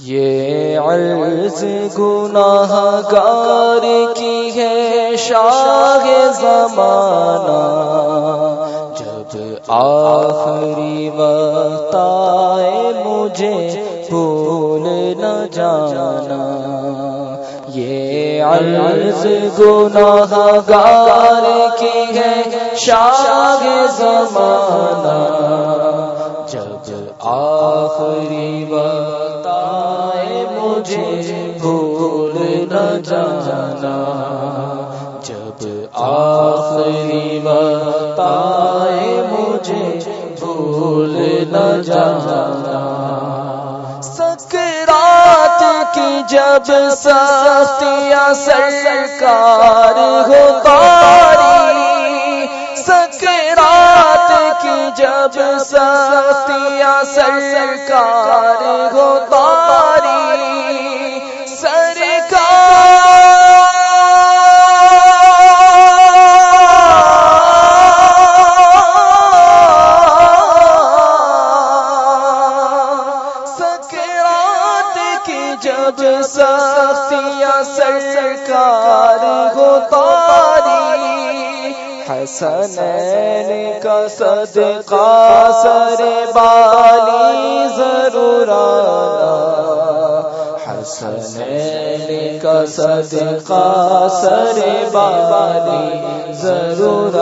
یہ عرض گناہ گار کی ہے شاہ زمانہ۔ جب آخری وقت آئے مجھے بھول نہ جانا۔ یہ عرض گناہ گار کی ہے شاہ زمانہ۔ جب آخری وقت مجھے بھول نہ جانا۔ جب آخری وقت آئے مجھے بھول نہ جانا۔ سکرات کی جب سختیاں سرکار ہو تاری سکرات کی جب سختیاں سرکار ہو تاری حسنین کا صدقہ سر بالی ضرور حسنین کا صدقہ سر بالی ضرور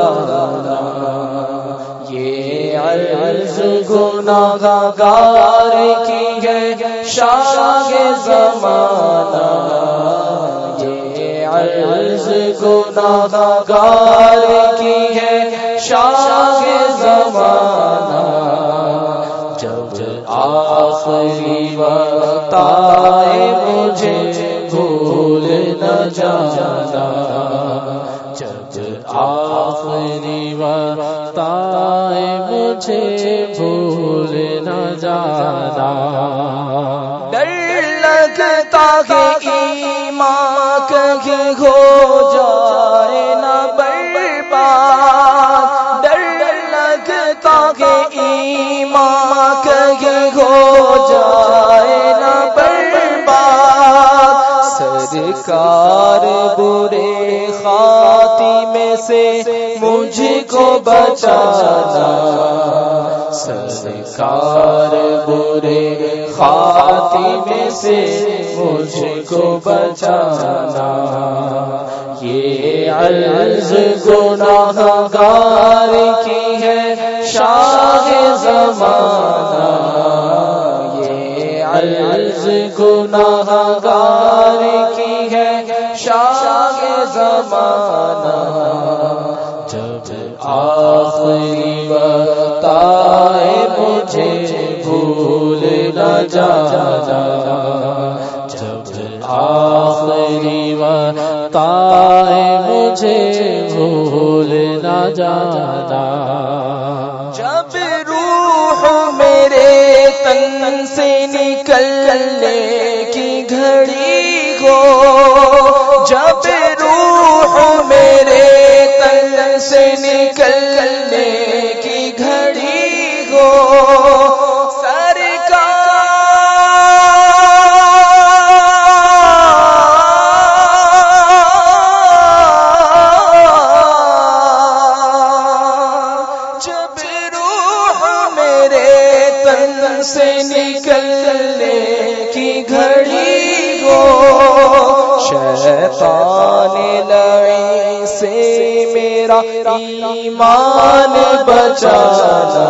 یہ عرض گناہ گار کی ہے، شاہ زمانہ گناہ گار کی ہے شاہ زمانہ۔ جب آخری وقت آئے مجھے بھول نہ جانا۔ جب آخری وقت آئے مجھے سرکار برے خاتمے سے مجھ کو بچانا۔ سرکار برے خاتمے سے مجھ کو بچانا۔ یہ عرض گناہ گار کی ہے شاہ زمانہ۔ یہ عرض گناہ گار زمانہ، جب آخری وقت آئے، مجھے بھول نہ جانا۔ جب آخری وقت آئے، مجھے بھول نہ جانا۔ جب روح میرے تن سے نکلنے کی گھڑی جب روح میرے تن سے نکلنے کی شیطان لڑی سے میرا ایمان بچانا۔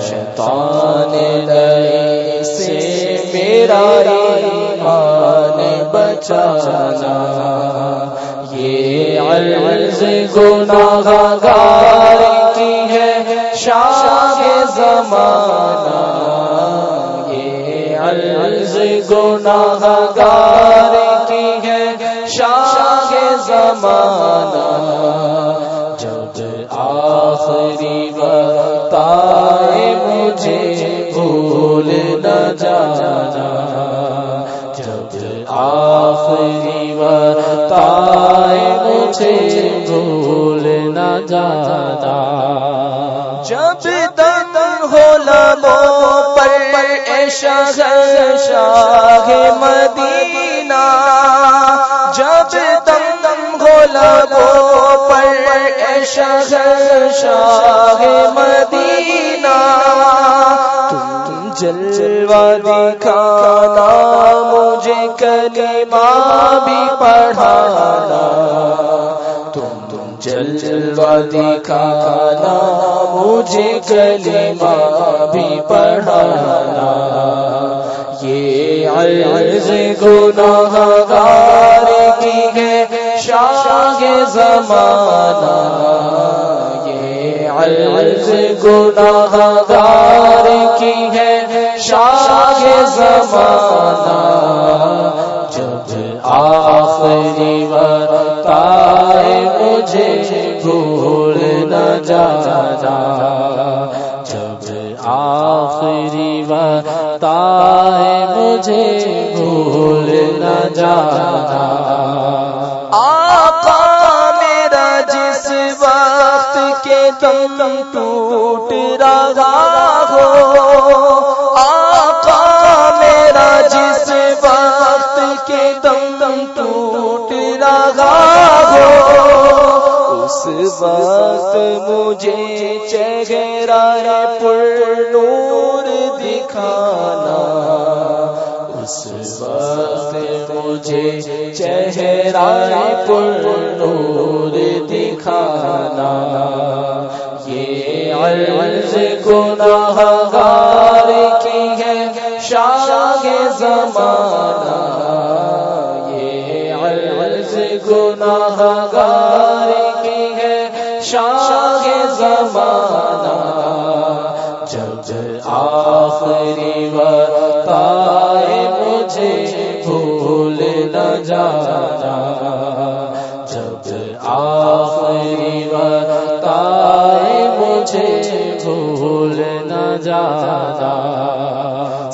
شیطان لڑی سے میرا ایمان بچانا۔ یہ عرض گناہ گار کی ہے شاہ زمانہ۔ یہ عرض گناہ گار زمانہ جب آخری وقت آئے، مجھے بھول نہ جانا۔ جب آخری وقت آئے، مجھے بھول نہ جانا۔ جب تک ہو لبوں پر شاہ شاہ مدینہ۔ جب دم پر شاہ شاہ مدینہ۔ تم جلوہ دکھانا، مجھے کلمہ بھی پڑھانا۔ تم تم جلوہ دکھانا، مجھے کلمہ بھی پڑھانا۔ یہ عرض گناہ گار شاہ زمانہ، یہ عرض گناہ گار کی ہے۔ شاہ زمانہ، جب آخری وقت مجھے بھول نہ جانا، جب آخری وقت مجھے بھول نہ جانا۔ دم ٹوٹ رہا ہو آقا میرا جس وقت کے دم ٹوٹ رہا ہو اس وقت مجھے چہرہ پر نور دکھانا اس وقت مجھے چہرہ پر نور دکھانا عرض گناہ گار کی ہے شاہ زمانہ۔ یہ عرض گناہ گار کی ہے شاہ زمانہ۔ جب آخری وقت مجھے بھول نہ جانا بھول نہ جانا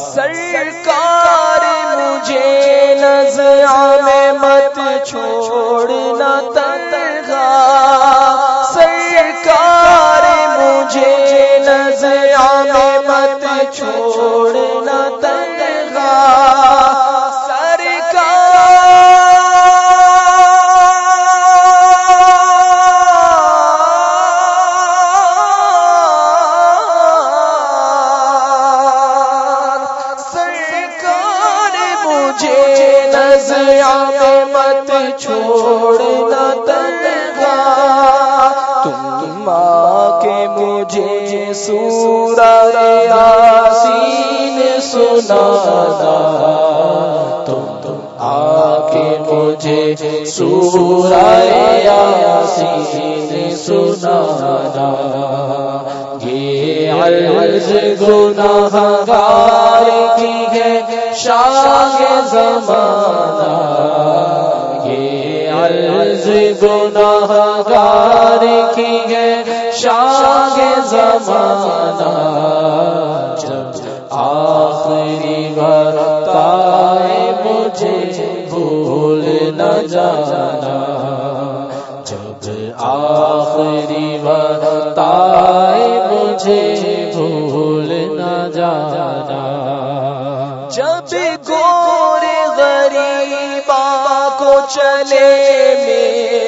سرکار مجھے نظر میں مت چھوڑنا نظر مت چھوڑنا تنگا تم آ کے مجھے سورہ یاسین سنانا۔ تم تم آ کے مجھے سورہ یاسین سنانا۔ یہ عرض گناہ گار کی ہے شاہ زمانہ یہ عرض گناہ گار کی ہے شاہ زمانہ، جب آخری وقت مجھے بھول نہ جانا، جب آخری وقت مجھے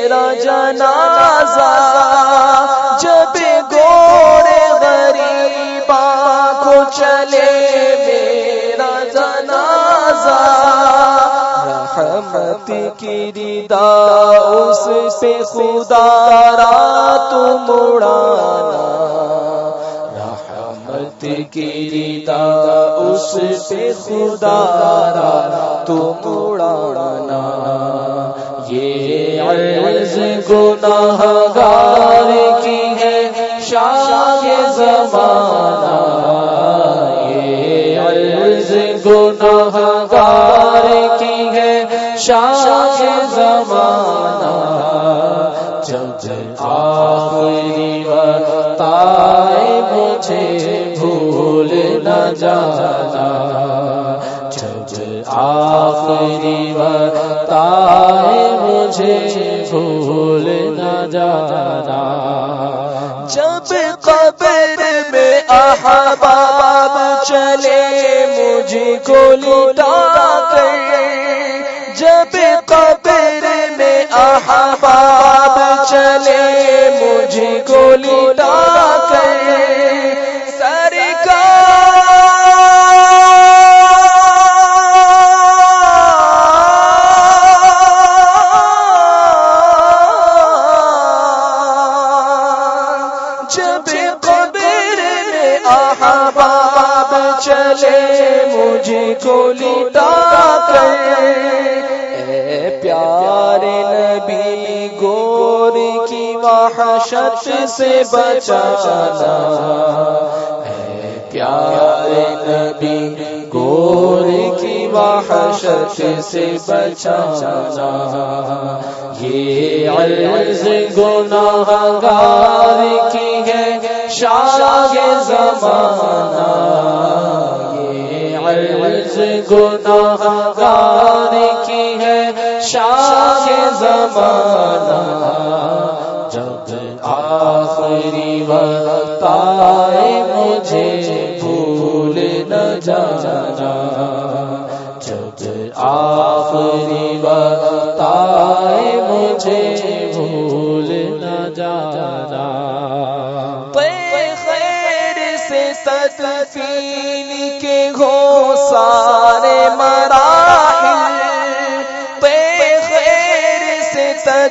میرا جنازہ جب گورے غریبا کو چلے میرا جنازہ، رحمت کی ردا اس پہ خدا را تم اڑانا۔ رحمت کی ردا اس پہ خدا را تم اڑانا۔ یہ عرض گناہ گار کی ہے۔ شاہ زمانہ، یہ عرض گناہ گار کی ہے۔ شاہ زمانہ جب آخری وقت آئے، مجھے بھول نہ جانا۔ آخری وقت آئے مجھے بھول نہ جانا۔ جب قبر میں احباب چلے، مجھے کو لوٹا کر۔ جب قبر میں احباب چلے مجھ کو لوٹا مجھے کو لٹا کر۔ اے پیارے نبی، گور کی وحشت سے بچانا۔ اے پیارے نبی، گور کی وحشت سے بچانا۔ یہ عرض گناہ گار کی ہے شاہ زمانہ۔ عرض گناہ گار کی ہے شاہ زمانہ جب آخری وقت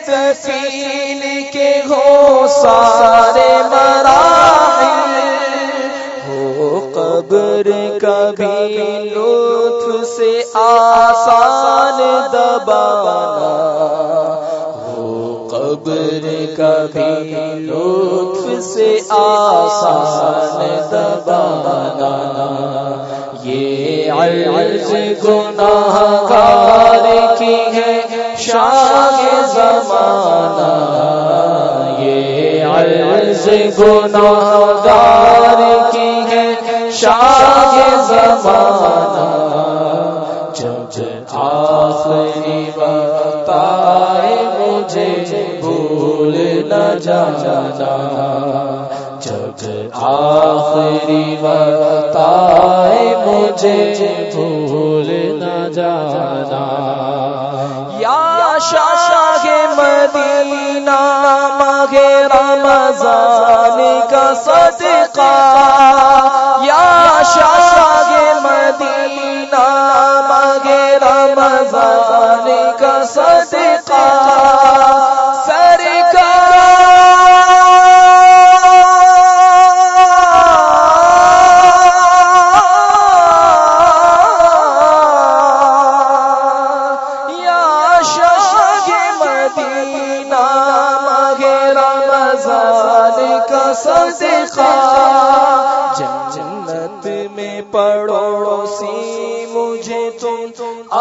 سے کے ہو سارے مراحل ہو قبر کبھی لطف سے آسان دبانا ہو قبر کبھی لطف سے آسان دبانا یہ عرض گناہ گار کی ہے شاہ عرض گناہ گار کی ہے شاہ زمانہ۔ جب آخری وقت آئے، مجھے بھول نہ جانا۔ جب آخری وقت آئے، مجھے بھول نہ جانا۔ یا شاہ مدینہ رمضان کا صدقہ یا شاہ مدینہ مگے رمضان۔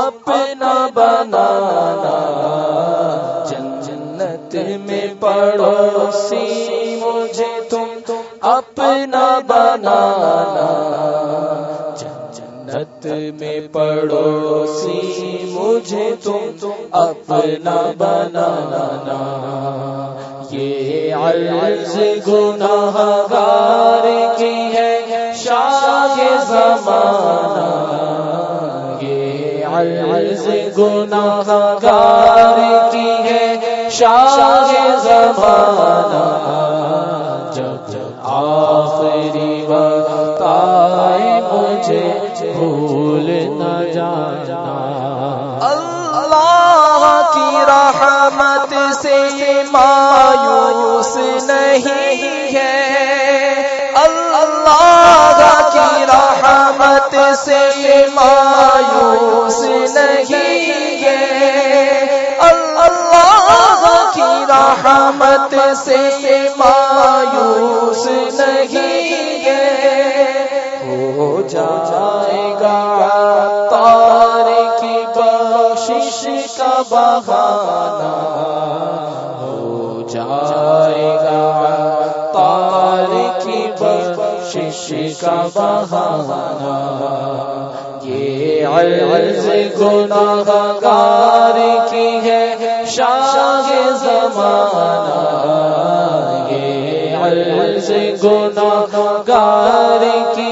اپنا بنانا جنت میں پڑوسی، مجھے تم اپنا بنانا جنت میں پڑوسی، مجھے تم اپنا بنانا یہ عرض گناہ گار کی ہے شاہ زمانہ۔ عرض گناہ گار کی ہے شاہ زمانہ، جب آخری وقت آئے مجھے بھول نہ جانا۔ اللہ کی رحمت سے مایوس نہیں ہے۔ اللہ کی رحمت رحمت سے مایوس نہیں ہے۔ ہو جائے گا تار کی بخشش کا بہانہ۔ ہو جائے گا تار کی بخشش کا بہانہ۔ یہ عرض گناہ گار کی ہے۔ شاہ زمانہ یہ عرض گناہ گار کی